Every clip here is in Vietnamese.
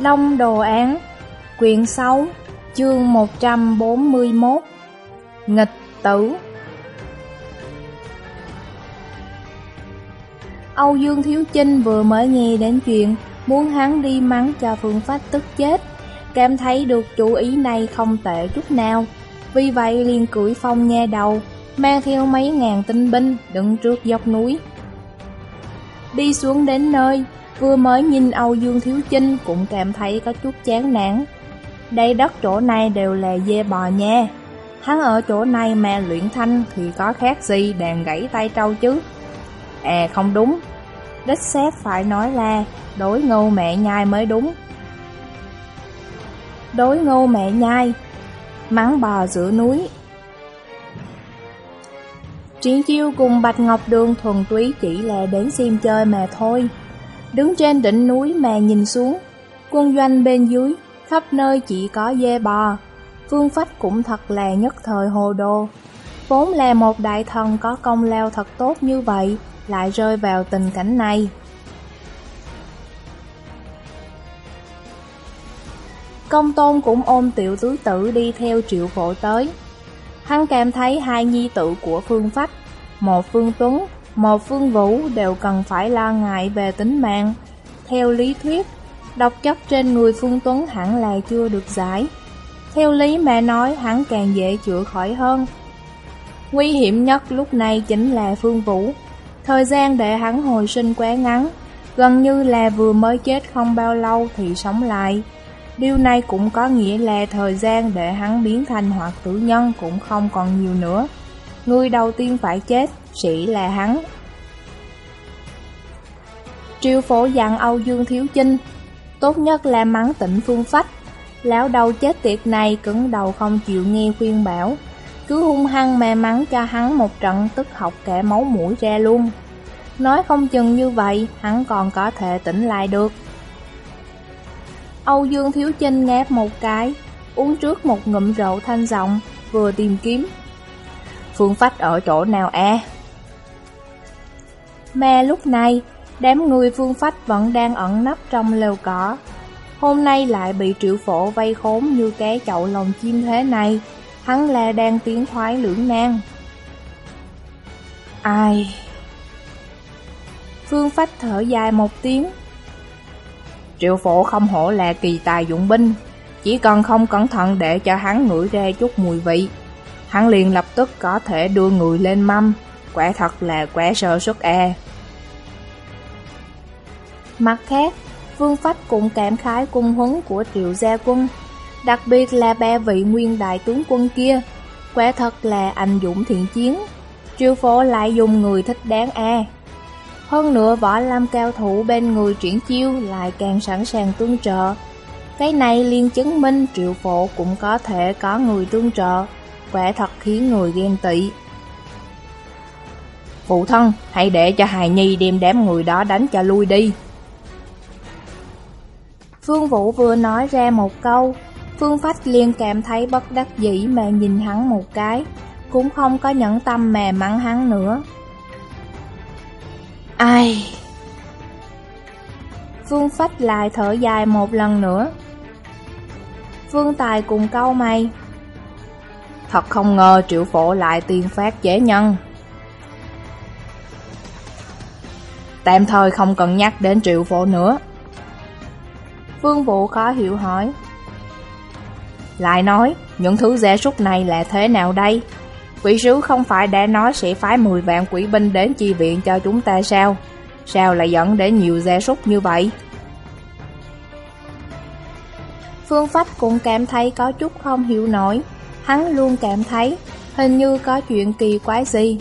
Long Đồ Án Quyển 6 Chương 141 Nghịch Tử Âu Dương Thiếu Chinh vừa mới nghe đến chuyện muốn hắn đi mắng cho Phương Phách tức chết, cảm thấy được chủ ý này không tệ chút nào, vì vậy liền cưỡi phong nghe đầu, mang theo mấy ngàn tinh binh đứng trước dốc núi. Đi xuống đến nơi, vừa mới nhìn Âu Dương Thiếu Chinh cũng cảm thấy có chút chán nản. Đây đất chỗ này đều là dê bò nha. Hắn ở chỗ này mà luyện thanh thì có khác gì đàn gãy tay trâu chứ. À không đúng, đích xét phải nói là đối ngô mẹ nhai mới đúng. Đối ngô mẹ nhai, mắng bò giữa núi. Triển chiêu cùng Bạch Ngọc Đường thuần túy chỉ là đến xem chơi mà thôi. Đứng trên đỉnh núi mà nhìn xuống, quân doanh bên dưới, khắp nơi chỉ có dê bò. Phương Phách cũng thật là nhất thời hồ đồ. Vốn là một đại thần có công lao thật tốt như vậy, lại rơi vào tình cảnh này. Công tôn cũng ôm tiểu tứ tử đi theo triệu phổ tới. Hắn cảm thấy hai nhi tử của Phương Phách, một Phương Tuấn, một Phương Vũ đều cần phải lo ngại về tính mạng. Theo lý thuyết, độc chất trên người Phương Tuấn hẳn là chưa được giải. Theo lý mẹ nói hắn càng dễ chữa khỏi hơn. Nguy hiểm nhất lúc này chính là Phương Vũ. Thời gian để hắn hồi sinh quá ngắn, gần như là vừa mới chết không bao lâu thì sống lại. Điều này cũng có nghĩa là thời gian để hắn biến thành hoạt tử nhân cũng không còn nhiều nữa. Người đầu tiên phải chết, sĩ là hắn. Triều phổ dặn Âu Dương Thiếu Chinh, tốt nhất là mắng tỉnh phương phách. Lão đầu chết tiệt này cứng đầu không chịu nghe khuyên bảo, cứ hung hăng mè mắng cho hắn một trận tức học kẻ máu mũi ra luôn. Nói không chừng như vậy, hắn còn có thể tỉnh lại được. Âu Dương Thiếu Chinh ngáp một cái, uống trước một ngụm rượu thanh giọng, vừa tìm kiếm. Phương Phách ở chỗ nào e? Mà lúc này, đám người Phương Phách vẫn đang ẩn nấp trong lều cỏ. Hôm nay lại bị triệu phổ vây khốn như cái chậu lồng chim thế này, hắn là đang tiến thoái lưỡng nan. Ai... Phương Phách thở dài một tiếng. Triệu phổ không hổ là kỳ tài dụng binh, chỉ cần không cẩn thận để cho hắn ngửi ra chút mùi vị. Hắn liền lập tức có thể đưa người lên mâm, quả thật là quá sơ suất e. Mặt khác, Vương Phách cũng cảm khái cung huấn của triệu gia quân, đặc biệt là ba vị nguyên đại tướng quân kia, quả thật là anh dũng thiện chiến. Triệu phổ lại dùng người thích đáng e. Hơn nữa võ lâm cao thủ bên người triển chiêu lại càng sẵn sàng tương trợ. Cái này liên chứng minh triệu phổ cũng có thể có người tương trợ, quả thật khiến người ghen tị. Phụ thân, hãy để cho hài nhi đem đám người đó đánh cho lui đi. Phương Vũ vừa nói ra một câu, Phương Phách liền cảm thấy bất đắc dĩ mà nhìn hắn một cái, cũng không có nhẫn tâm mà mắng hắn nữa. Ai? Phương Phách lại thở dài một lần nữa. Phương Tài cùng câu mày. Thật không ngờ triệu phổ lại tiền phát chế nhân. Tạm thời không cần nhắc đến triệu phổ nữa. Phương Vũ khó hiểu hỏi. Lại nói, những thứ rẻ súc này là thế nào đây? Quỷ sứ không phải đã nói sẽ phái 10 vạn quỷ binh đến chi viện cho chúng ta sao? Sao lại dẫn đến nhiều gia súc như vậy? Phương Phách cũng cảm thấy có chút không hiểu nổi. Hắn luôn cảm thấy hình như có chuyện kỳ quái gì.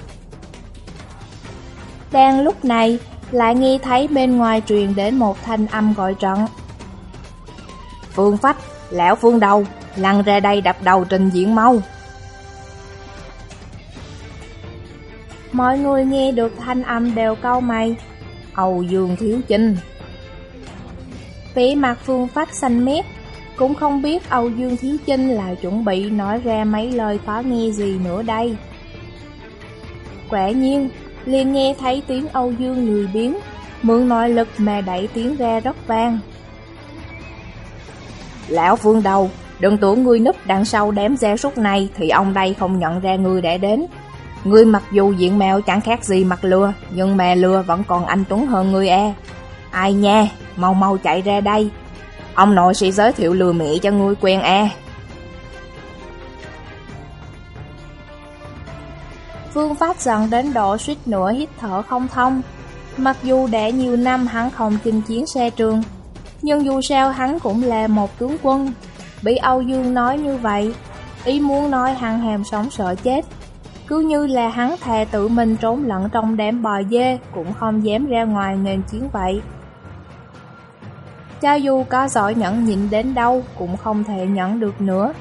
Đang lúc này, lại nghe thấy bên ngoài truyền đến một thanh âm gọi trận. Phương Phách, lão Phương đầu, lăn ra đây đập đầu trình diễn mau. Mọi người nghe được thanh âm đều câu mày. Âu Dương Thiếu Chinh. Vẻ mặt Phương Phách xanh mét, cũng không biết Âu Dương Thiếu Chinh lại chuẩn bị nói ra mấy lời khó nghe gì nữa đây. Quả nhiên, liền nghe thấy tiếng Âu Dương lười biến, mượn nội lực mà đẩy tiếng ra rất vang. Lão Phương đầu, đừng tưởng ngươi núp đằng sau đám gia súc này thì ông đây không nhận ra ngươi đã đến. Ngươi mặc dù diện mạo chẳng khác gì mặt lừa, nhưng mà lừa vẫn còn anh Tuấn hơn ngươi e. Ai nha, mau mau chạy ra đây. Ông nội sẽ giới thiệu lừa mẹ cho ngươi quen e. Phương Pháp dần đến độ suýt nữa hít thở không thông. Mặc dù đã nhiều năm hắn không chinh chiến xe trường, nhưng dù sao hắn cũng là một tướng quân. Bị Âu Dương nói như vậy, ý muốn nói hắn hàm sống sợ chết. Cứ như là hắn thề tự mình trốn lẫn trong đám bò dê cũng không dám ra ngoài nền chiến vậy. Cho dù có giỏi nhẫn nhịn đến đâu cũng không thể nhẫn được nữa.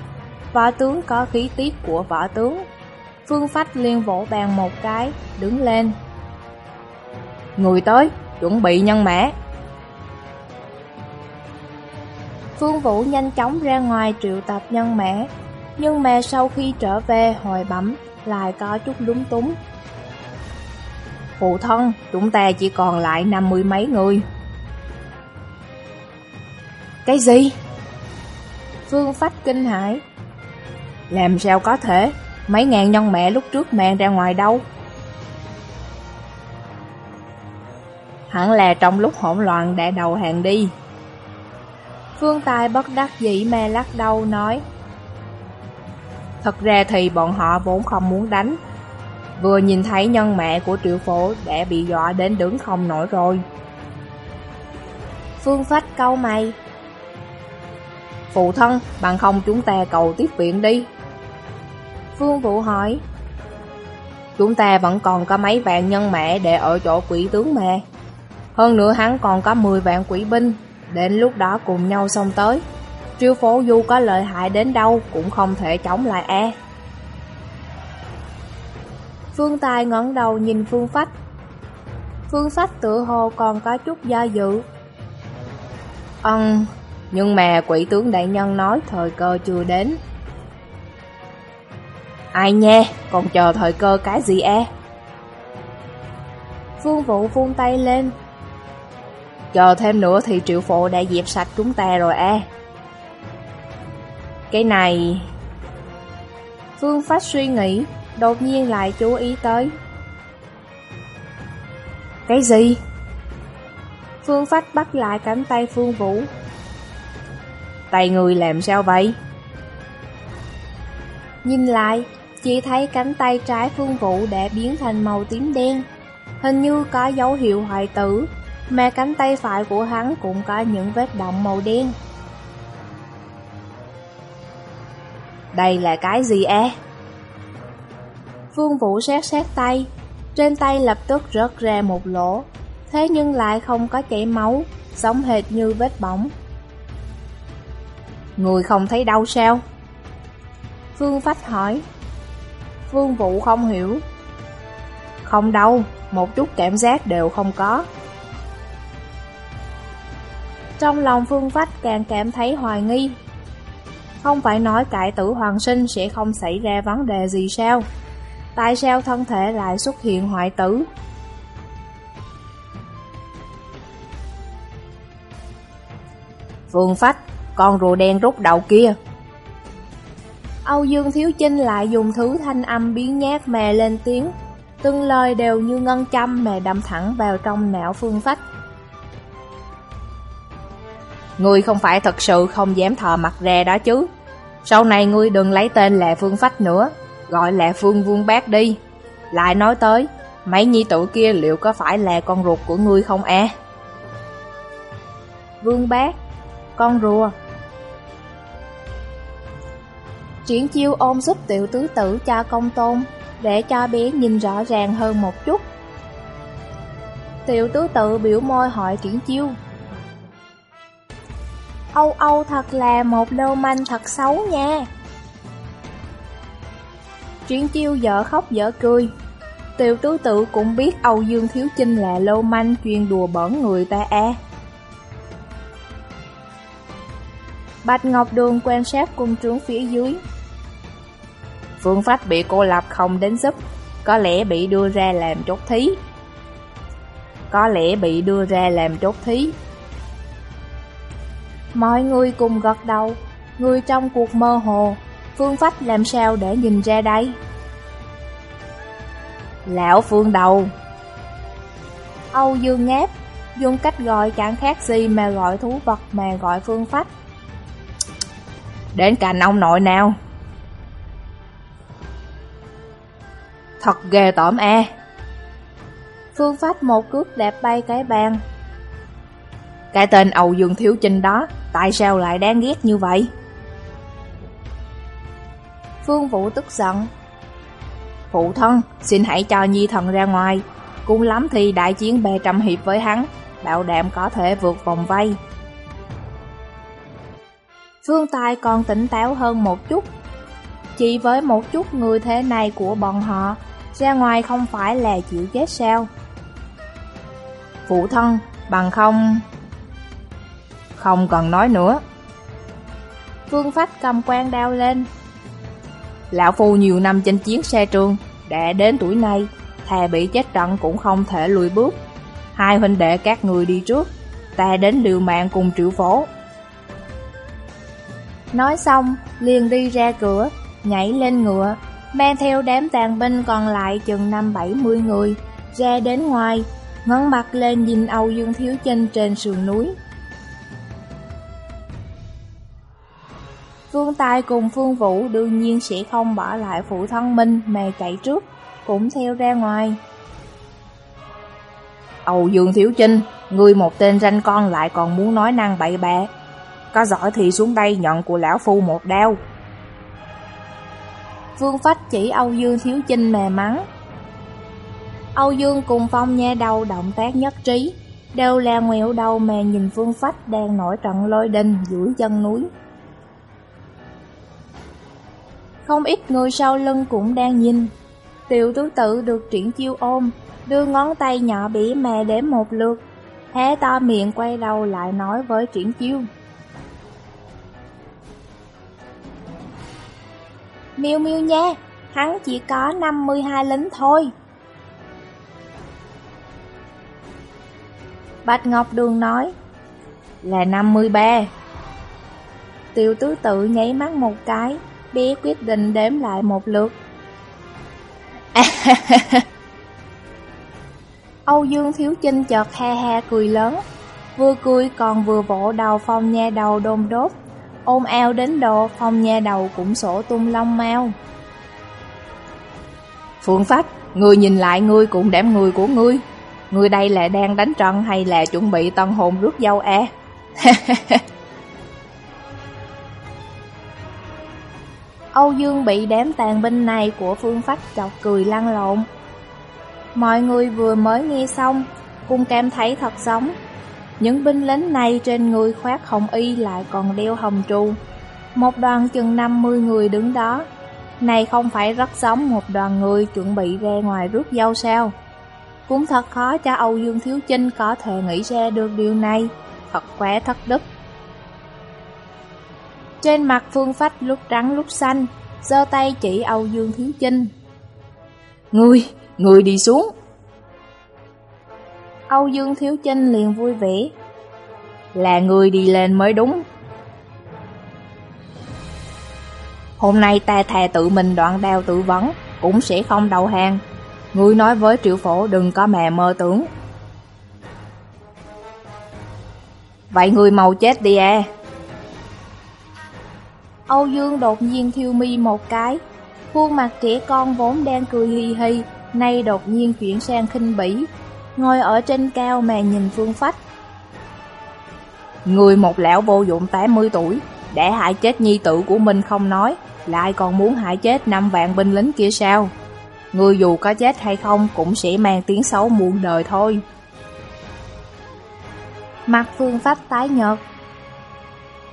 Võ tướng có khí tiết của võ tướng. Phương Phách liên vỗ bàn một cái, đứng lên. Người tới, chuẩn bị nhân mã. Phương Vũ nhanh chóng ra ngoài triệu tập nhân mã, nhưng mà sau khi trở về hồi bẩm lại có chút lúng túng. Phụ thân, chúng ta chỉ còn lại năm mươi mấy người. Cái gì? Phương Phách kinh hãi. Làm sao có thể? Mấy ngàn nhân mẹ lúc trước mang ra ngoài đâu? Hẳn là trong lúc hỗn loạn đã đầu hàng đi. Phương Tài bất đắc dĩ me lắc đầu nói. Thật ra thì bọn họ vốn không muốn đánh. Vừa nhìn thấy nhân mẹ của triệu phổ đã bị dọa đến đứng không nổi rồi. Phương Phách câu mày. Phụ thân, bằng không chúng ta cầu tiếp viện đi. Phương Vũ hỏi. Chúng ta vẫn còn có mấy vạn nhân mẹ để ở chỗ quỷ tướng mà. Hơn nữa hắn còn có 10 vạn quỷ binh, đến lúc đó cùng nhau xông tới. Triêu phố dù có lợi hại đến đâu cũng không thể chống lại e. Phương Tài ngẩng đầu nhìn Phương Phách. Phương Phách tự hồ còn có chút do dự. Ân, nhưng mà quỷ tướng đại nhân nói thời cơ chưa đến. Ai nha, còn chờ thời cơ cái gì e? Phương Vũ vung tay lên. Chờ thêm nữa thì triệu phụ đã dẹp sạch chúng ta rồi e. Cái này... Phương Phách suy nghĩ, đột nhiên lại chú ý tới. Cái gì? Phương Phách bắt lại cánh tay Phương Vũ. Tay người làm sao vậy? Nhìn lại, chỉ thấy cánh tay trái Phương Vũ đã biến thành màu tím đen. Hình như có dấu hiệu hoại tử, mà cánh tay phải của hắn cũng có những vết động màu đen. Đây là cái gì e? Phương Vũ xét xét tay, trên tay lập tức rớt ra một lỗ, thế nhưng lại không có chảy máu, giống hệt như vết bỏng. Người không thấy đau sao? Phương Phách hỏi. Vương Vũ không hiểu. Không đâu, một chút cảm giác đều không có. Trong lòng Phương Phách càng cảm thấy hoài nghi. Không phải nói cải tử hoàng sinh sẽ không xảy ra vấn đề gì sao? Tại sao thân thể lại xuất hiện hoại tử? Phương Phách, con rùa đen rút đầu kia. Âu Dương Thiếu Chinh lại dùng thứ thanh âm biến nhát mè lên tiếng, từng lời đều như ngân châm mè đâm thẳng vào trong não Phương Phách. Ngươi không phải thật sự không dám thò mặt ra đó chứ. Sau này ngươi đừng lấy tên là Phương Phách nữa, gọi là Phương Vương Bác đi. Lại nói tới, mấy nhi tử kia liệu có phải là con ruột của ngươi không e? Vương Bác, con rùa. Triển chiêu ôm giúp tiểu tứ tử cho công tôn, để cho bé nhìn rõ ràng hơn một chút. Tiểu tứ tự biểu môi hỏi triển chiêu. Âu Âu thật là một lô manh thật xấu nha. Triển chiêu dở khóc dở cười. Tiểu tứ tự cũng biết Âu Dương Thiếu Chinh là lô manh chuyên đùa bẩn người ta à. Bạch Ngọc Đường quan sát cung trướng phía dưới. Phương Phách bị cô lập không đến giúp, có lẽ bị đưa ra làm chốt thí. có lẽ bị đưa ra làm chốt thí. Mọi người cùng gật đầu, người trong cuộc mơ hồ, Phương Phách làm sao để nhìn ra đây? Lão Phương đầu Âu Dương ngáp, dùng cách gọi chẳng khác gì mà gọi thú vật mà gọi Phương Phách. Đến cạnh ông nội nào. Thật ghê tởm e. Phương Phách một cước đạp bay cái bàn. Cái tên Âu Dương Thiếu Chinh đó, tại sao lại đáng ghét như vậy? Phương Vũ tức giận. Phụ thân, xin hãy cho Nhi thần ra ngoài. Cũng lắm thì đại chiến bè trăm hiệp với hắn, bảo đảm có thể vượt vòng vây. Phương Tài còn tỉnh táo hơn một chút. Chỉ với một chút người thế này của bọn họ, ra ngoài không phải là chịu chết sao? Phụ thân, bằng không... Không cần nói nữa. Phương Phách cầm quan đao lên. Lão Phu nhiều năm trên chiến xe trường, đã đến tuổi này, thà bị chết trận cũng không thể lùi bước. Hai huynh đệ các người đi trước, ta đến liều mạng cùng triệu phổ. Nói xong, liền đi ra cửa, nhảy lên ngựa, mang theo đám tàn binh còn lại chừng năm bảy mươi người, ra đến ngoài, ngấn mặt lên nhìn Âu Dương Thiếu Chinh trên sườn núi. Phương Tài cùng Phương Vũ đương nhiên sẽ không bỏ lại phụ thân mình mà chạy trước, cũng theo ra ngoài. Âu Dương Thiếu Chinh, ngươi một tên ranh con lại còn muốn nói năng bậy bạ. Có giỏi thì xuống đây nhận của lão phu một đao. Vương Phách chỉ Âu Dương Thiếu Chinh mè mắng. Âu Dương cùng Phong nha đầu động tác nhất trí, đều là nguyệu đầu mà nhìn Vương Phách đang nổi trận lôi đình dưới chân núi. Không ít người sau lưng cũng đang nhìn. Tiểu tứ tự được triển chiêu ôm, đưa ngón tay nhỏ bỉ mè đếm một lượt, hé to miệng quay đầu lại nói với triển chiêu. Miêu miêu nha, hắn chỉ có 52 lính thôi. Bạch Ngọc Đường nói Là 53 tiêu tứ tự nháy mắt một cái Bé quyết định đếm lại một lượt. Âu Dương Thiếu Chinh chợt ha ha cười lớn Vừa cười còn vừa vỗ đầu phong nha đầu đôn đốt. Ôm eo đến độ phong nha đầu cũng sổ tung long mau Phương Phách, người nhìn lại ngươi cũng đếm người của ngươi Người đây là đang đánh trận hay là chuẩn bị tân hồn rước dâu e? Âu Dương bị đám tàn binh này của Phương Phách chọc cười lăn lộn. Mọi người vừa mới nghe xong, cũng cảm thấy thật giống. Những binh lính này trên người khoác hồng y lại còn đeo hồng tru. Một đoàn chừng 50 người đứng đó. Này không phải rất giống một đoàn người chuẩn bị ra ngoài rước dâu sao? Cũng thật khó cho Âu Dương Thiếu Chinh có thể nghĩ ra được điều này, thật quá thất đức. Trên mặt Phương Phách lúc trắng lúc xanh, giơ tay chỉ Âu Dương Thiếu Chinh. Ngươi, ngươi đi xuống. Âu Dương Thiếu Chinh liền vui vẻ. Là người đi lên mới đúng. Hôm nay ta thà tự mình đoạn đao tự vấn, cũng sẽ không đầu hàng. Ngươi nói với triệu phổ đừng có mẹ mơ tưởng. Vậy ngươi mau chết đi à. Âu Dương đột nhiên thiêu mi một cái, khuôn mặt trẻ con vốn đang cười hi hi, nay đột nhiên chuyển sang khinh bỉ, ngồi ở trên cao mà nhìn Phương Phách. Người một lão vô dụng 80 tuổi, để hại chết nhi tử của mình không nói, lại còn muốn hại chết năm vạn binh lính kia sao? Người dù có chết hay không cũng sẽ mang tiếng xấu muôn đời thôi. Mặt Phương Phách tái nhợt,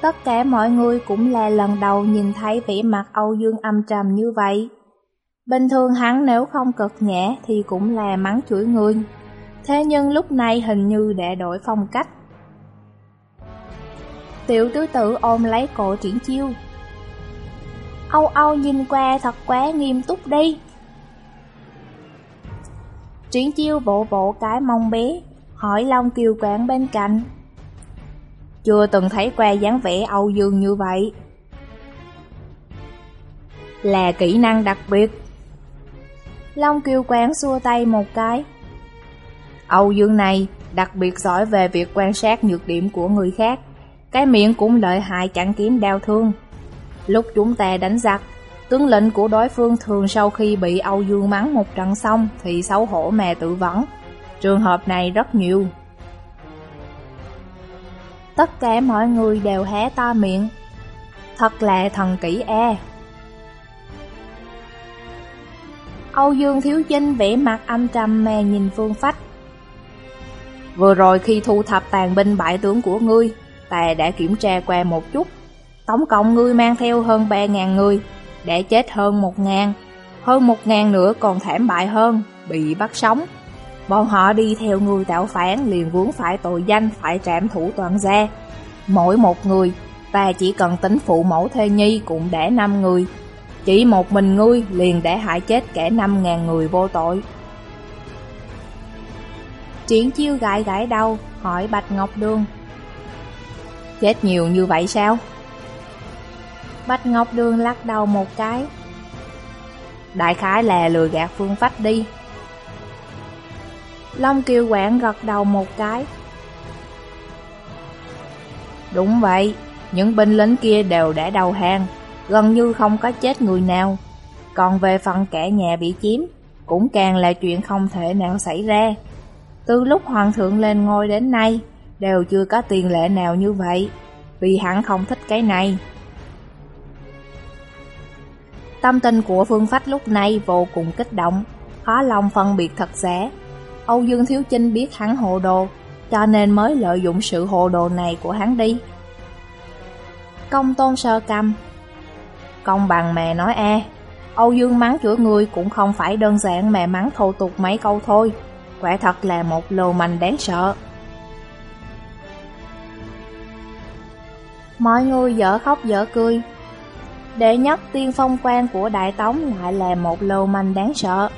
Tất cả mọi người cũng là lần đầu nhìn thấy vẻ mặt Âu Dương âm trầm như vậy. Bình thường hắn nếu không cực nhẹ thì cũng là mắng chửi người. Thế nhưng lúc này hình như đã đổi phong cách. Tiểu tứ tử ôm lấy cổ triển chiêu. Âu Âu nhìn qua thật quá nghiêm túc đi. Triển chiêu bộ bộ cái mông bé, Hỏi Long Kiều Quảng bên cạnh. Chưa từng thấy qua dáng vẻ Âu Dương như vậy. Là kỹ năng đặc biệt. Long Kiều Quảng xua tay một cái. Âu Dương này đặc biệt giỏi về việc quan sát nhược điểm của người khác. Cái miệng cũng lợi hại chẳng kiếm đau thương. Lúc chúng ta đánh giặc, tướng lĩnh của đối phương thường sau khi bị Âu Dương mắng một trận xong thì xấu hổ mà tự vẫn. Trường hợp này rất nhiều. Tất cả mọi người đều hé to miệng. Thật là thần kỹ e. Âu Dương Thiếu Chinh vẽ mặt âm trầm mà nhìn Phương Phách. Vừa rồi khi thu thập tàn binh bại tướng của ngươi, ta đã kiểm tra qua một chút. Tổng cộng ngươi mang theo hơn 3.000 người, đã chết hơn 1.000. Hơn 1.000 nữa còn thảm bại hơn, bị bắt sống. Bọn họ đi theo người tạo phản liền vướng phải tội danh phải trảm thủ toàn gia. Mỗi một người, ta chỉ cần tính phụ mẫu thê nhi cũng đã 5 người. Chỉ một mình ngươi liền đã hại chết cả 5.000 người vô tội. Triển chiêu gãi gãi đầu, hỏi Bạch Ngọc Đường. Chết nhiều như vậy sao? Bạch Ngọc Đường lắc đầu một cái. Đại khái là lừa gạt phương phách đi. Long Kiều Quảng gật đầu một cái. Đúng vậy, những binh lính kia đều đã đầu hàng, gần như không có chết người nào. Còn về phần kẻ nhà bị chiếm, cũng càng là chuyện không thể nào xảy ra. Từ lúc hoàng thượng lên ngôi đến nay, đều chưa có tiền lệ nào như vậy, vì hắn không thích cái này. Tâm tình của Phương Phách lúc này vô cùng kích động, khó lòng phân biệt thật giả. Âu Dương Thiếu Chinh biết hắn hồ đồ, cho nên mới lợi dụng sự hồ đồ này của hắn đi. Công tôn sơ căm Công bằng mẹ nói e, Âu Dương mắng chửi người cũng không phải đơn giản mẹ mắng thô tục mấy câu thôi, quả thật là một lồ manh đáng sợ. Mọi người dở khóc dở cười, Đệ nhất tiên phong quan của Đại Tống lại là một lồ manh đáng sợ.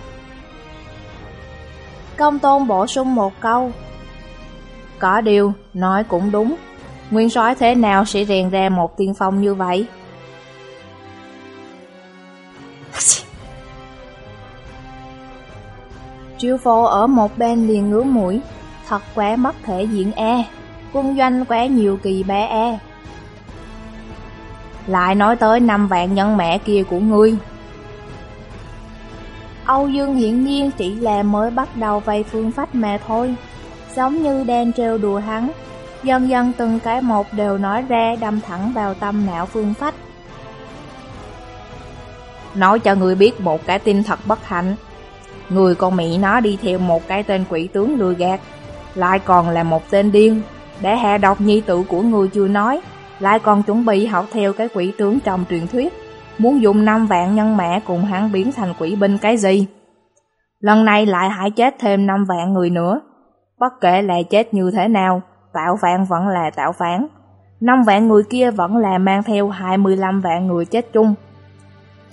Công tôn bổ sung một câu. Có điều, nói cũng đúng. Nguyên soái thế nào sẽ rèn ra một tiên phong như vậy? Triệu phô ở một bên liền ngứa mũi, thật quá mất thể diện e, cung doanh quá nhiều kỳ bé e. Lại nói tới năm vạn nhân mẹ kia của ngươi. Âu Dương hiển nhiên chỉ là mới bắt đầu vay phương phách mà thôi. Giống như đang trêu đùa hắn Dần dần từng cái một đều nói ra đâm thẳng vào tâm não phương phách. Nói cho người biết một cái tin thật bất hạnh. Người con Mỹ nó đi theo một cái tên quỷ tướng lừa gạt Lại còn là một tên điên Để hạ độc nhi tử của người chưa nói lại còn chuẩn bị học theo cái quỷ tướng trong truyền thuyết, muốn dùng năm vạn nhân mẹ cùng hắn biến thành quỷ binh cái gì. Lần này lại hại chết thêm năm vạn người nữa. Bất kể là chết như thế nào, tạo phản vẫn là tạo phản. năm vạn người kia vẫn là mang theo 25 vạn người chết chung.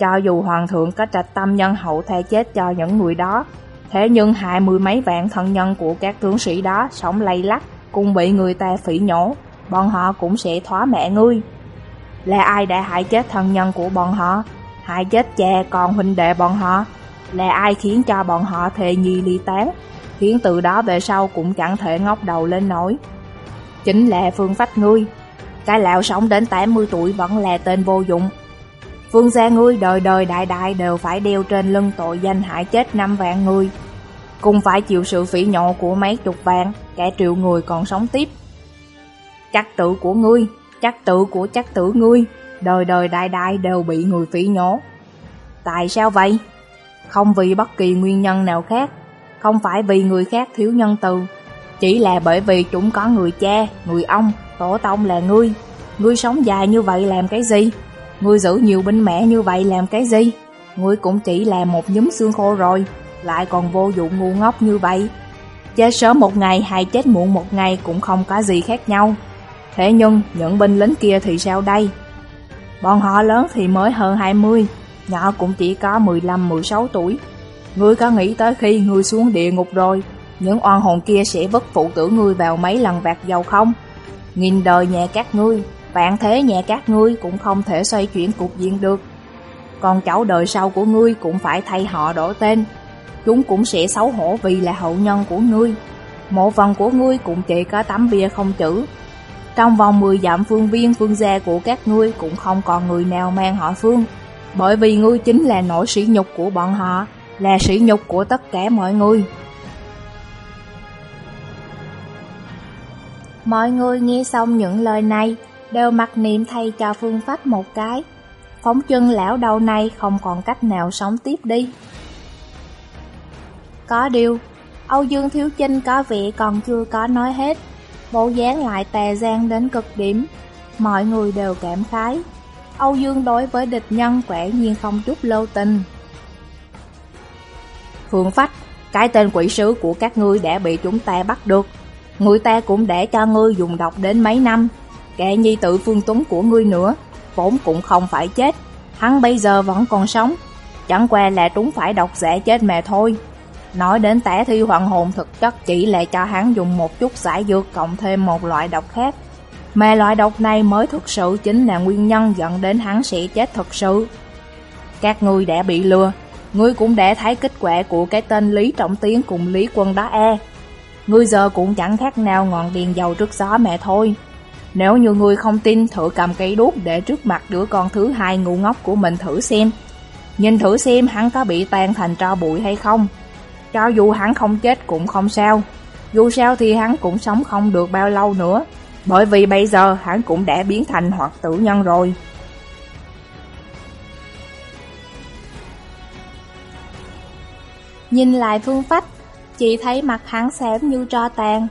Cho dù hoàng thượng có trạch tâm nhân hậu thay chết cho những người đó, thế nhưng hai mươi mấy vạn thân nhân của các tướng sĩ đó sống lây lắc, cùng bị người ta phỉ nhổ, bọn họ cũng sẽ thoá mẹ ngươi. Là ai đã hại chết thân nhân của bọn họ, hại chết cha còn huynh đệ bọn họ, là ai khiến cho bọn họ thề nhi ly tán, khiến từ đó về sau cũng chẳng thể ngóc đầu lên nổi. Chính là phương phách ngươi, cái lão sống đến 80 tuổi vẫn là tên vô dụng vương gia ngươi đời đời đại đại đều phải đeo trên lưng tội danh hại chết năm vạn người, cùng phải chịu sự phỉ nhộ của mấy chục vạn, cả triệu người còn sống tiếp. Chắc tự của ngươi, chắc tự của chắc tử ngươi, đời đời đại đại đều bị người phỉ nhổ. Tại sao vậy? Không vì bất kỳ nguyên nhân nào khác, không phải vì người khác thiếu nhân từ, chỉ là bởi vì chúng có người cha, người ông, tổ tông là ngươi. Ngươi sống dài như vậy làm cái gì? Ngươi giữ nhiều binh mẹ như vậy làm cái gì? Ngươi cũng chỉ là một nhúm xương khô rồi, lại còn vô dụng ngu ngốc như vậy. Chết sớm một ngày hay chết muộn một ngày cũng không có gì khác nhau. Thế nhưng những binh lính kia thì sao đây? Bọn họ lớn thì mới hơn 20, nhỏ cũng chỉ có 15-16 tuổi. Ngươi có nghĩ tới khi ngươi xuống địa ngục rồi, những oan hồn kia sẽ vứt phụ tử ngươi vào mấy lần vạt dầu không? Nghìn đời nhẹ các ngươi, vạn thế nhẹ các ngươi cũng không thể xoay chuyển cục diện được. Còn cháu đời sau của ngươi cũng phải thay họ đổi tên. Chúng cũng sẽ xấu hổ vì là hậu nhân của ngươi. Mộ phần của ngươi cũng chỉ có tấm bia không chữ. Trong vòng 10 dặm phương viên phương gia của các ngươi cũng không còn người nào mang họ phương. Bởi vì ngươi chính là nỗi sỉ nhục của bọn họ, là sỉ nhục của tất cả mọi người. Mọi người nghe xong những lời này, đều mặc niệm thay cho phương phách một cái. Phóng chân lão đầu này không còn cách nào sống tiếp đi. Có điều, Âu Dương Thiếu Chinh có vị còn chưa có nói hết, bộ dáng lại tè gian đến cực điểm. Mọi người đều cảm khái. Âu Dương đối với địch nhân quả nhiên không chút lâu tình. Phương Phách, cái tên quỷ sứ của các ngươi đã bị chúng ta bắt được. Người ta cũng để cho ngươi dùng độc đến mấy năm. Kẻ nhi tự phương tuấn của ngươi nữa, vốn cũng không phải chết. Hắn bây giờ vẫn còn sống, chẳng qua là trúng phải độc dễ chết mà thôi. Nói đến tẻ thi hoàng hồn thực chất chỉ là cho hắn dùng một chút giải dược cộng thêm một loại độc khác. Mà loại độc này mới thực sự chính là nguyên nhân dẫn đến hắn sẽ chết thực sự. Các ngươi đã bị lừa, ngươi cũng đã thấy kết quả của cái tên Lý Trọng Tiến cùng Lý Quân đó e. Ngươi giờ cũng chẳng khác nào ngọn đèn dầu trước gió mẹ thôi. Nếu như ngươi không tin, thử cầm cây đuốc để trước mặt đứa con thứ hai ngu ngốc của mình thử xem. Nhìn thử xem hắn có bị tan thành tro bụi hay không. Cho dù hắn không chết cũng không sao. Dù sao thì hắn cũng sống không được bao lâu nữa. Bởi vì bây giờ hắn cũng đã biến thành hoặc tử nhân rồi. Nhìn lại phương phách, chỉ thấy mặt hắn xém như tro tàn.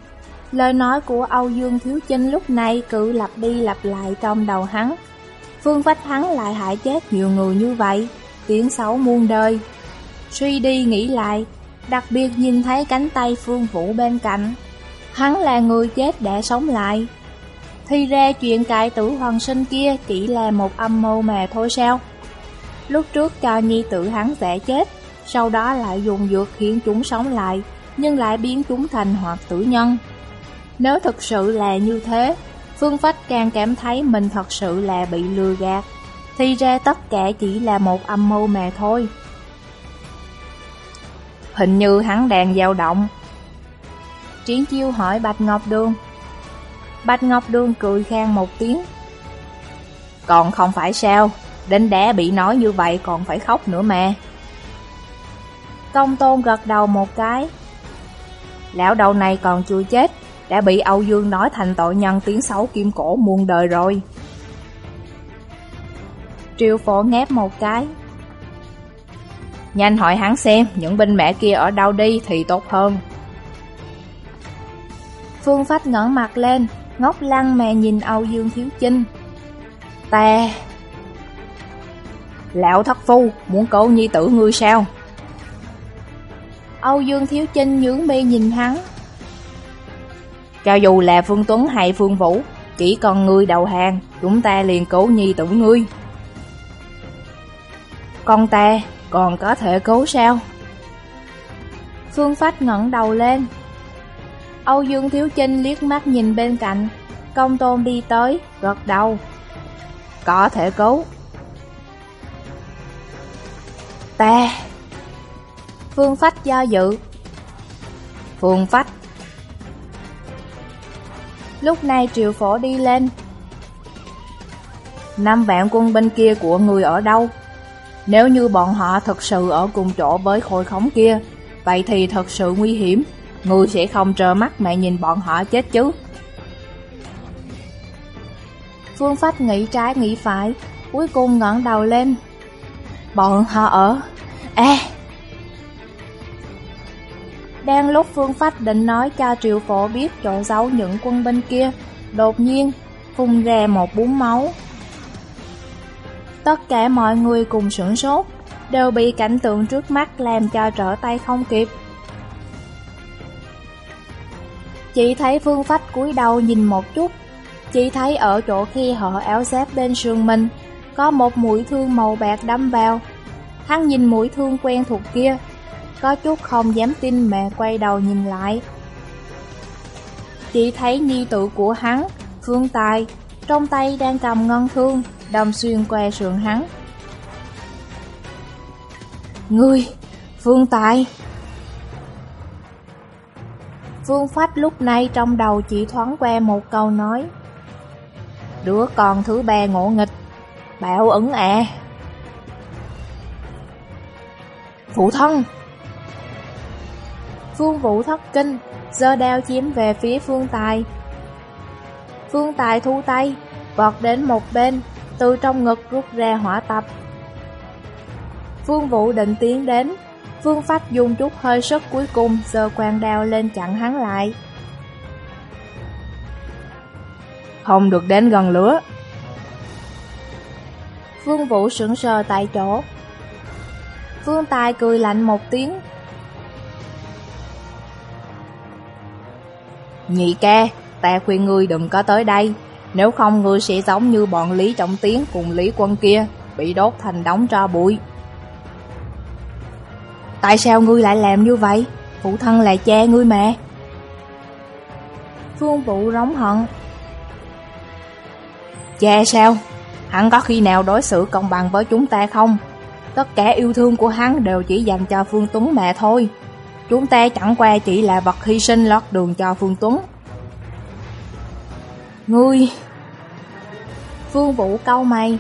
Lời nói của Âu Dương Thiếu Chinh lúc này cứ lặp đi lặp lại trong đầu hắn. Phương phách hắn lại hại chết nhiều người như vậy, tiếng xấu muôn đời. Suy đi nghĩ lại, đặc biệt nhìn thấy cánh tay Phương Vũ bên cạnh. Hắn là người chết đã sống lại. Thì ra chuyện cải tử hoàng sinh kia chỉ là một âm mưu mà thôi sao? Lúc trước cho nhi tử hắn sẽ chết, sau đó lại dùng dược khiến chúng sống lại, nhưng lại biến chúng thành hoạt tử nhân. Nếu thực sự là như thế, Phương Phách càng cảm thấy mình thật sự là bị lừa gạt, thì ra tất cả chỉ là một âm mưu mà thôi. Hình như hắn đang dao động. Triển chiêu hỏi Bạch Ngọc Đường. Bạch Ngọc Đường cười khang một tiếng. Còn không phải sao, đến đẻ bị nói như vậy còn phải khóc nữa mà. Công tôn gật đầu một cái. Lão đầu này còn chưa chết, đã bị Âu Dương nói thành tội nhân tiếng xấu kim cổ muôn đời rồi. Triệu phổ ngáp một cái. Nhanh hỏi hắn xem những binh mẹ kia ở đâu đi thì tốt hơn. Phương Phách ngẩng mặt lên, ngốc lăng mè nhìn Âu Dương Thiếu Chinh. Ta... Lão thất phu, muốn cứu nhi tử ngươi sao? Âu Dương Thiếu Chinh nhướng mi nhìn hắn. Cho dù là Phương Tuấn hay Phương Vũ, chỉ còn ngươi đầu hàng, chúng ta liền cứu nhi tử ngươi. Con ta còn có thể cứu sao? Phương Phách ngẩng đầu lên. Âu Dương Thiếu Chinh liếc mắt nhìn bên cạnh, công tôn đi tới, gật đầu. Có thể cứu. Ta Phương Phách do dự Phương Phách Lúc này triệu phổ đi lên. Năm vạn quân bên kia của người ở đâu? Nếu như bọn họ thật sự ở cùng chỗ với khôi khống kia, Vậy thì thật sự nguy hiểm. Người sẽ không trơ mắt mẹ nhìn bọn họ chết chứ. Phương Phách nghĩ trái nghĩ phải, Cuối cùng ngẩng đầu lên. Bọn họ ở? À đang lúc Phương Phách định nói cho Triệu Phổ biết chỗ giấu những quân binh kia, đột nhiên, phun ra một bún máu. Tất cả mọi người cùng sửng sốt, đều bị cảnh tượng trước mắt làm cho trở tay không kịp. Chị thấy Phương Phách cúi đầu nhìn một chút, chị thấy ở chỗ khi họ áo giáp bên sườn mình, có một mũi thương màu bạc đâm vào. Hắn nhìn mũi thương quen thuộc kia, có chút không dám tin mẹ quay đầu nhìn lại. Chỉ thấy nhi tử của hắn, Phương Tài, trong tay đang cầm ngân thương, đâm xuyên qua sườn hắn. Ngươi, Phương Tài! Phương Phách lúc này trong đầu chỉ thoáng qua một câu nói. Đứa con thứ ba ngộ nghịch, bạo ứng à. Phụ thân! Phương Vũ thất kinh, giơ đao chiếm về phía Phương Tài. Phương Tài thu tay, vọt đến một bên, từ trong ngực rút ra hỏa tập. Phương Vũ định tiến đến, Phương Phách dùng chút hơi sức cuối cùng giơ quan đao lên chặn hắn lại. Không được đến gần lửa. Phương Vũ sững sờ tại chỗ. Phương Tài cười lạnh một tiếng. Nhị ca, ta khuyên ngươi đừng có tới đây, nếu không ngươi sẽ giống như bọn Lý Trọng Tiến cùng Lý Quân kia, bị đốt thành đống tro bụi. Tại sao ngươi lại làm như vậy? Phụ thân là cha ngươi mà. Phương Vũ rống hận. Cha sao? Hắn có khi nào đối xử công bằng với chúng ta không? Tất cả yêu thương của hắn đều chỉ dành cho Phương Tuấn mà thôi. Chúng ta chẳng qua chỉ là vật hy sinh lót đường cho Phương Tuấn. Ngươi... Phương Vũ câu mày.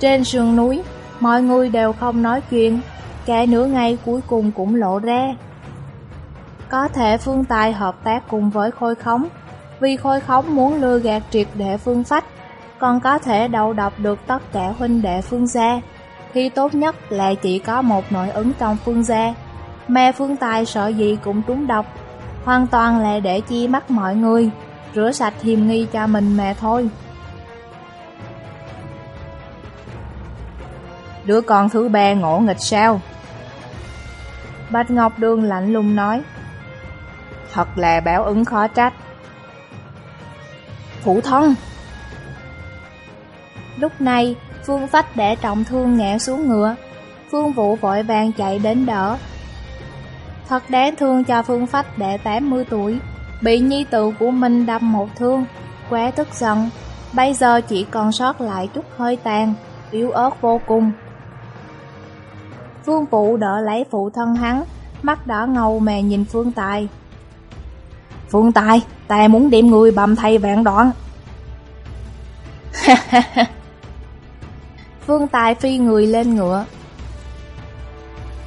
Trên sườn núi, mọi người đều không nói chuyện, cả nửa ngày cuối cùng cũng lộ ra. Có thể Phương Tài hợp tác cùng với Khôi Khống, vì Khôi Khống muốn lừa gạt triệt để Phương Phách, còn có thể đầu độc được tất cả huynh đệ Phương gia, thì tốt nhất là chỉ có một nội ứng trong Phương gia. Mẹ Phương Tài sợ gì cũng trúng độc, hoàn toàn là để chi mắt mọi người, rửa sạch hiềm nghi cho mình mà thôi. Đứa con thứ ba ngộ nghịch sao? Bạch Ngọc Đường lạnh lùng nói. Thật là báo ứng khó trách. Phụ thân! Lúc này, Phương Phách đã trọng thương ngã xuống ngựa. Phương Vũ vội vàng chạy đến đỡ. Thật đáng thương cho Phương Phách đệ 80 tuổi, bị nhi tự của mình đâm một thương, quá tức giận. Bây giờ chỉ còn sót lại chút hơi tàn, yếu ớt vô cùng. Phương phụ đỡ lấy phụ thân hắn, mắt đỏ ngầu mè nhìn Phương Tài. Phương Tài, ta muốn đem người bầm thay vạn đoạn. Phương Tài phi người lên ngựa.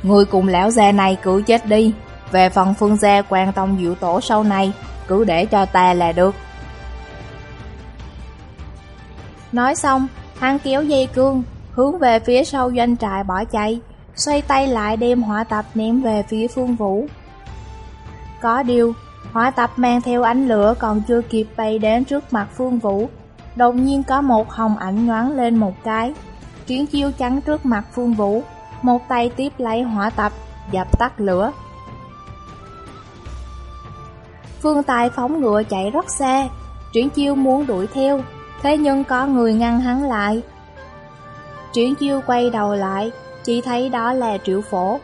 Người cùng lão già này cứ chết đi, về phần phương gia quan tông diệu tổ sau này, cứ để cho ta là được. Nói xong, hắn kéo dây cương, hướng về phía sau doanh trại bỏ chạy xoay tay lại đem hỏa tập ném về phía phương vũ. Có điều, hỏa tập mang theo ánh lửa còn chưa kịp bay đến trước mặt phương vũ, đột nhiên có một hồng ảnh nhoáng lên một cái, triển chiêu trắng trước mặt phương vũ, một tay tiếp lấy hỏa tập, dập tắt lửa. Phương Tài phóng ngựa chạy rất xa, triển chiêu muốn đuổi theo, thế nhưng có người ngăn hắn lại. Triển chiêu quay đầu lại, chỉ thấy đó là triệu phổ.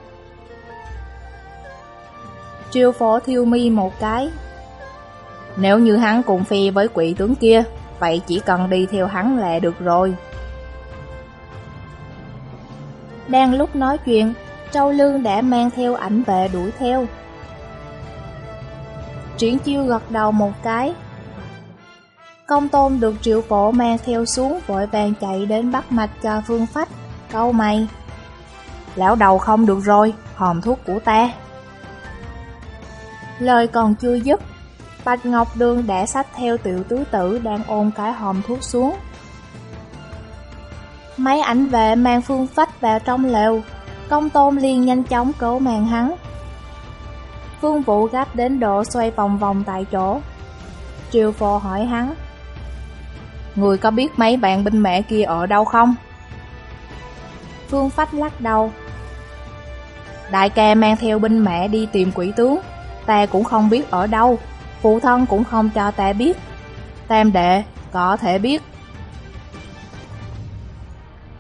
Triệu phổ thiêu mi một cái. Nếu như hắn cùng phi với quỷ tướng kia, vậy chỉ cần đi theo hắn là được rồi. Đang lúc nói chuyện, Châu Lương đã mang theo ảnh vệ đuổi theo. Triển chiêu gật đầu một cái. Công tôn được triệu phổ mang theo xuống vội vàng chạy đến bắt mạch cho phương phách, câu mày. Lão đầu không được rồi, hòm thuốc của ta. Lời còn chưa dứt, Bạch Ngọc Đường đã xách theo tiểu tứ tử đang ôm cái hòm thuốc xuống. Mấy ảnh vệ mang phương phách vào trong lều, công tôn liền nhanh chóng cứu màn hắn. Phương Vũ gấp đến độ xoay vòng vòng tại chỗ. Triều phò hỏi hắn. Người có biết mấy bạn binh mẹ kia ở đâu không? Phương Phách lắc đầu, Đại ca mang theo binh mẹ đi tìm quỷ tướng Ta cũng không biết ở đâu Phụ thân cũng không cho ta biết Tam đệ có thể biết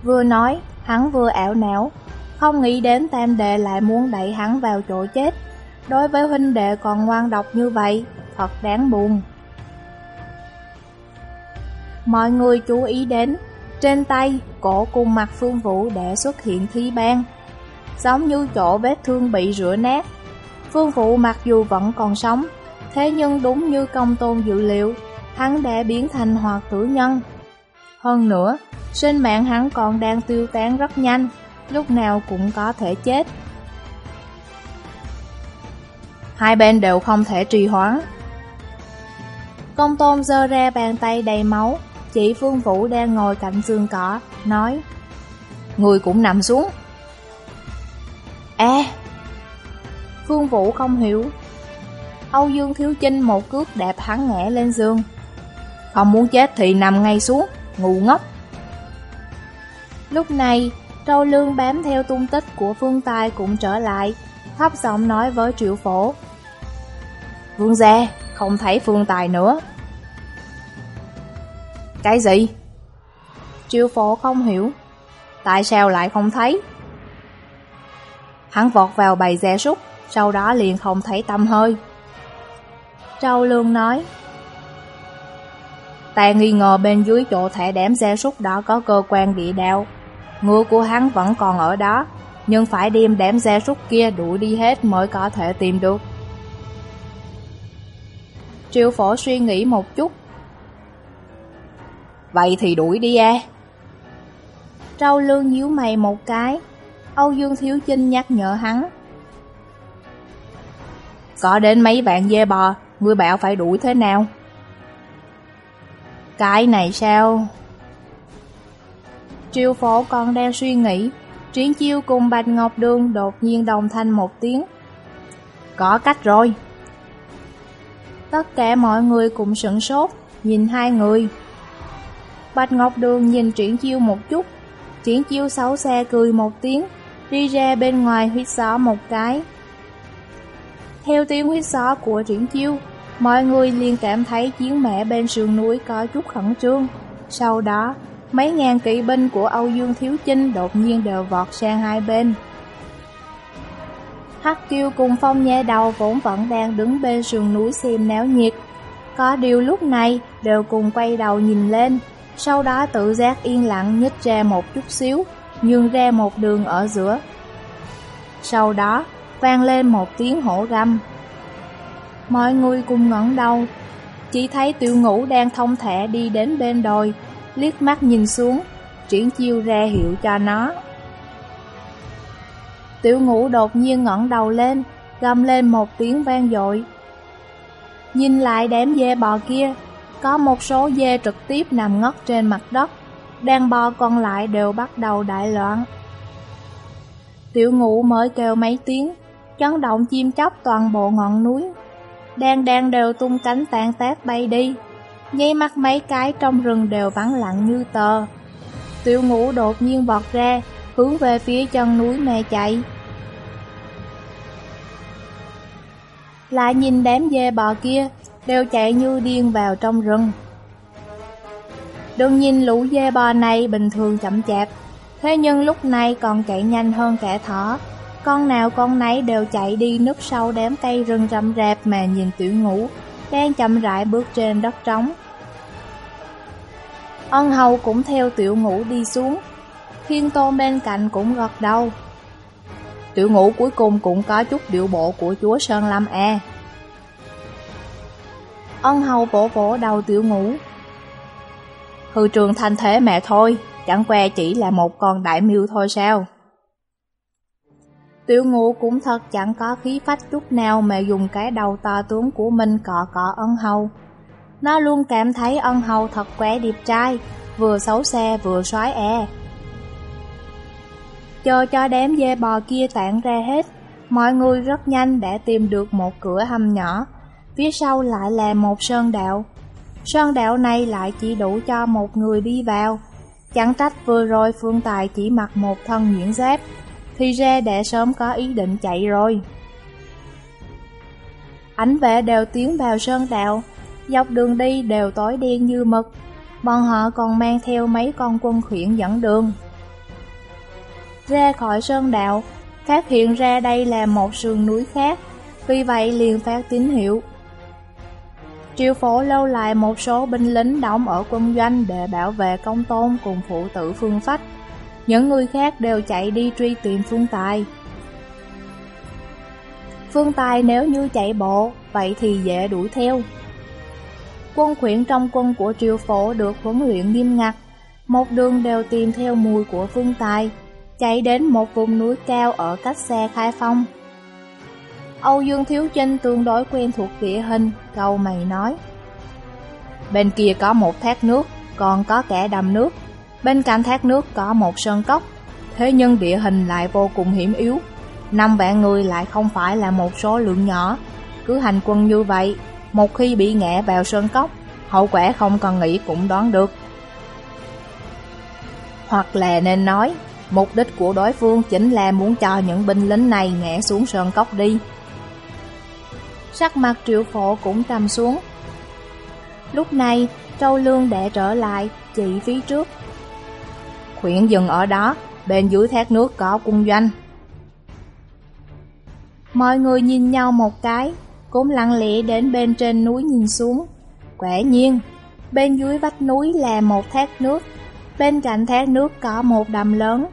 Vừa nói Hắn vừa ảo não Không nghĩ đến tam đệ lại muốn đẩy hắn vào chỗ chết. Đối với huynh đệ còn ngoan độc như vậy, thật đáng buồn. Mọi người chú ý đến, trên tay, cổ cùng mặt Phương Vũ đã xuất hiện thi ban. Giống như chỗ vết thương bị rửa nát. Phương Vũ mặc dù vẫn còn sống, thế nhưng đúng như công tôn dự liệu, hắn đã biến thành hoạt tử nhân. Hơn nữa, sinh mạng hắn còn đang tiêu tán rất nhanh, lúc nào cũng có thể chết. Hai bên đều không thể trì hoãn. Công tôn giơ ra bàn tay đầy máu, chỉ Phương Vũ đang ngồi cạnh giường cỏ, nói Người cũng nằm xuống. À! Phương Vũ không hiểu. Âu Dương Thiếu Chinh một cước đạp hắn ngã lên giường. Không muốn chết thì nằm ngay xuống, ngu ngốc. Lúc này, Trâu Lương bám theo tung tích của Phương Tài cũng trở lại, thấp giọng nói với Triệu Phổ. Vương gia, không thấy Phương Tài nữa. Cái gì? Triệu Phổ không hiểu. Tại sao lại không thấy? Hắn vọt vào bầy gia súc, sau đó liền không thấy tâm hơi. Trâu Lương nói, Ta nghi ngờ bên dưới chỗ thẻ đám gia súc đó có cơ quan địa đạo. Ngựa của hắn vẫn còn ở đó, nhưng phải đem đếm gia súc kia đuổi đi hết mới có thể tìm được. Triệu phổ suy nghĩ một chút. Vậy thì đuổi đi à. Trâu lương nhíu mày một cái, Âu Dương Thiếu Chinh nhắc nhở hắn. Có đến mấy vạn dê bò, ngươi bảo phải đuổi thế nào? Cái này sao? Triều phổ còn đang suy nghĩ, Triển chiêu cùng Bạch Ngọc Đường đột nhiên đồng thanh một tiếng. Có cách rồi. Tất cả mọi người cũng sửng sốt, nhìn hai người. Bạch Ngọc Đường nhìn Triển chiêu một chút, Triển chiêu xấu xe cười một tiếng, đi ra bên ngoài huyết xó một cái. Theo tiếng huyết xó của Triển chiêu, mọi người liền cảm thấy chiến mẹ bên sườn núi có chút khẩn trương. Sau đó, mấy ngàn kỵ binh của Âu Dương Thiếu Chinh đột nhiên đều vọt sang hai bên. Hắc Kiêu cùng Phong Nha Đầu vốn vẫn đang đứng bên sườn núi xem náo nhiệt. Có điều lúc này đều cùng quay đầu nhìn lên, sau đó tự giác yên lặng nhích ra một chút xíu, nhường ra một đường ở giữa. Sau đó, vang lên một tiếng hổ găm. Mọi người cùng ngẩng đầu, chỉ thấy tiểu ngũ đang thông thả đi đến bên đồi, liếc mắt nhìn xuống, triển chiêu ra hiệu cho nó. Tiểu ngũ đột nhiên ngẩng đầu lên, gầm lên một tiếng vang dội. Nhìn lại đám dê bò kia, có một số dê trực tiếp nằm ngất trên mặt đất, đàn bò còn lại đều bắt đầu đại loạn. Tiểu ngũ mới kêu mấy tiếng, chấn động chim chóc toàn bộ ngọn núi. Đàn đàn đều tung cánh tàn tác bay đi, nháy mắt mấy cái trong rừng đều vắng lặng như tờ. Tiểu ngũ đột nhiên bọt ra, hướng về phía chân núi mè chạy. Lại nhìn đám dê bò kia, đều chạy như điên vào trong rừng. Đừng nhìn lũ dê bò này bình thường chậm chạp, thế nhưng lúc này còn chạy nhanh hơn kẻ thỏ. Con nào con nấy đều chạy đi núp sau đám cây rừng rậm rạp mà nhìn tiểu ngũ, đang chậm rãi bước trên đất trống. Ân hầu cũng theo tiểu ngũ đi xuống, thiên tôn bên cạnh cũng gật đầu. Tiểu ngũ cuối cùng cũng có chút điệu bộ của chúa Sơn Lâm A. E. Ân hầu vỗ vỗ đầu tiểu ngũ. Hư trường thanh thế mẹ thôi, chẳng qua chỉ là một con đại miêu thôi sao. Tiểu ngũ cũng thật chẳng có khí phách chút nào mà dùng cái đầu to tướng của mình cọ cọ ân hầu. Nó luôn cảm thấy ân hầu thật quá đẹp trai, vừa xấu xe vừa xoái e. Chờ cho đám dê bò kia tản ra hết, mọi người rất nhanh đã tìm được một cửa hầm nhỏ, phía sau lại là một sơn đạo. Sơn đạo này lại chỉ đủ cho một người đi vào, chẳng trách vừa rồi Phương Tài chỉ mặc một thân nhuyễn giáp, thì ra đã sớm có ý định chạy rồi. Ánh vệ đều tiến vào sơn đạo, dọc đường đi đều tối đen như mực, bọn họ còn mang theo mấy con quân khuyển dẫn đường. Ra khỏi sơn đạo, phát hiện ra đây là một sườn núi khác, vì vậy liền phát tín hiệu. Triệu phổ lâu lại một số binh lính đóng ở quân doanh để bảo vệ công tôn cùng phụ tử phương phách. Những người khác đều chạy đi truy tìm phương tài. Phương tài nếu như chạy bộ, vậy thì dễ đuổi theo. Quân khuyển trong quân của triều phổ được huấn luyện nghiêm ngặt, một đường đều tìm theo mùi của phương tài, chạy đến một vùng núi cao ở cách xe khai phong. Âu Dương Thiếu Chinh tương đối quen thuộc địa hình, câu mày nói. Bên kia có một thác nước, còn có kẻ đầm nước. Bên cạnh thác nước có một sơn cốc, thế nhưng địa hình lại vô cùng hiểm yếu. Năm vạn người lại không phải là một số lượng nhỏ. Cứ hành quân như vậy, một khi bị ngã vào sơn cốc, hậu quả không cần nghĩ cũng đoán được. Hoặc là nên nói, mục đích của đối phương chính là muốn cho những binh lính này ngã xuống sơn cốc đi. Sắc mặt triệu phổ cũng trầm xuống. Lúc này, Trâu Lương đã trở lại, chỉ phía trước. Khuyển dừng ở đó, bên dưới thác nước có quân doanh. Mọi người nhìn nhau một cái, cũng lặng lẽ đến bên trên núi nhìn xuống. Quả nhiên, bên dưới vách núi là một thác nước, bên cạnh thác nước có một đầm lớn.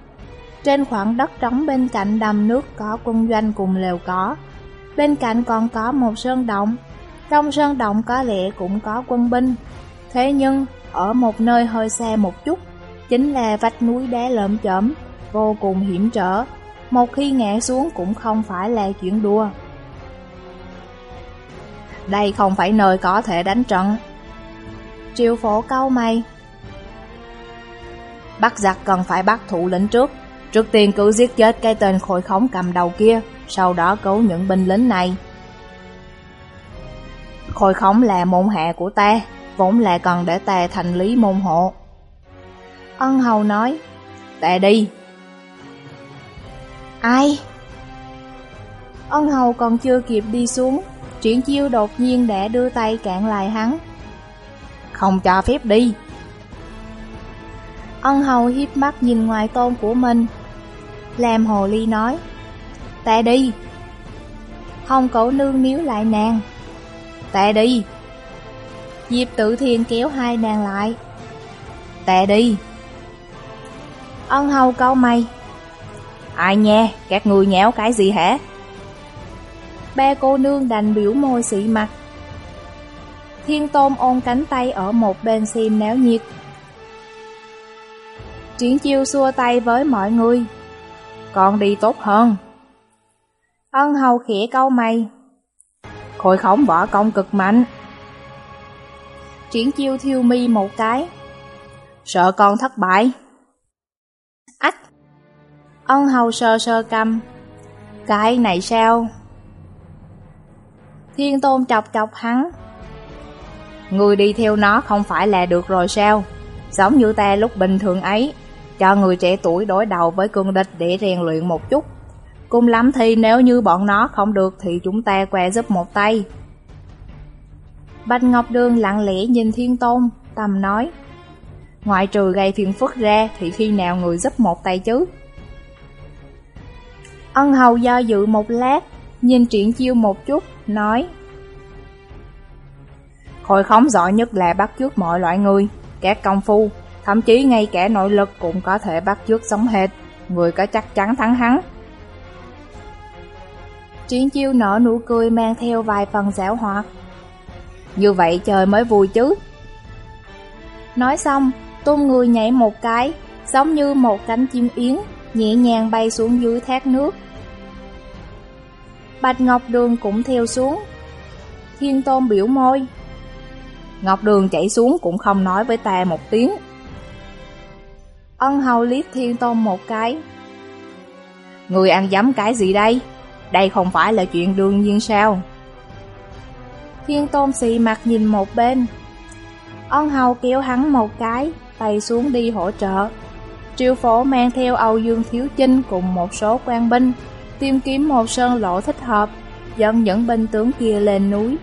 Trên khoảng đất trống bên cạnh đầm nước có quân doanh cùng lều có. Bên cạnh còn có một sơn động, trong sơn động có lẽ cũng có quân binh. Thế nhưng, ở một nơi hơi xa một chút, chính là vách núi đá lợm chởm, vô cùng hiểm trở. Một khi ngã xuống cũng không phải là chuyện đùa. Đây không phải nơi có thể đánh trận. Triều phổ câu mày. Bắt giặc cần phải bắt thủ lĩnh trước. Trước tiên cứ giết chết cái tên khôi khống cầm đầu kia, sau đó cứu những binh lính này. Khôi khống là môn hạ của ta, vốn là cần để ta thành lý môn hộ. Ân hầu nói, ta đi. Ai? Ân hầu còn chưa kịp đi xuống, Triển chiêu đột nhiên đã đưa tay cạn lại hắn. Không cho phép đi. Ân hầu hiếp mắt nhìn ngoài tôn của mình. Làm hồ ly nói, ta đi. Hồng cổ nương níu lại nàng. Ta đi. Diệp tự thiền kéo hai nàng lại. Ta đi. Ân hầu câu mày. Ai nha, các người nhéo cái gì hả? Ba cô nương đành biểu môi xị mặt. Thiên Tôn ôm cánh tay ở một bên xem náo nhiệt. Triển chiêu xua tay với mọi người. Còn đi tốt hơn. Ân hầu khẽ câu mày. Khôi khống võ công cực mạnh. Triển chiêu thiêu mi một cái. Sợ con thất bại. Ách! Ân hầu sơ sơ cầm. Cái này sao? Thiên tôn chọc chọc hắn. Người đi theo nó không phải là được rồi sao? Giống như ta lúc bình thường ấy, cho người trẻ tuổi đối đầu với cương địch để rèn luyện một chút. Cùng lắm thì nếu như bọn nó không được thì chúng ta qua giúp một tay. Bạch Ngọc Đường lặng lẽ nhìn Thiên Tôn, tầm nói. Ngoại trừ gây phiền phức ra thì khi nào người giúp một tay chứ? Ân hầu do dự một lát, nhìn triển chiêu một chút, nói Khôi khống giỏi nhất là bắt chước mọi loại người, các công phu, thậm chí ngay cả nội lực cũng có thể bắt chước sống hệt, người có chắc chắn thắng hắn. Triển chiêu nở nụ cười mang theo vài phần giảo hoạt. Như vậy trời mới vui chứ. Nói xong, tung người nhảy một cái, giống như một cánh chim yến, nhẹ nhàng bay xuống dưới thác nước. Bạch Ngọc Đường cũng theo xuống. Thiên Tôn biểu môi. Ngọc Đường chạy xuống cũng không nói với ta một tiếng. Ân hầu liếc Thiên Tôn một cái. Người ăn dám cái gì đây? Đây không phải là chuyện đương nhiên sao? Thiên Tôn xì mặt nhìn một bên. Ân hầu kéo hắn một cái, tay xuống đi hỗ trợ. Triều phổ mang theo Âu Dương Thiếu Chinh cùng một số quan binh tìm kiếm một sơn lộ thích hợp, dẫn những binh tướng kia lên núi.